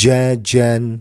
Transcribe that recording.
Jen.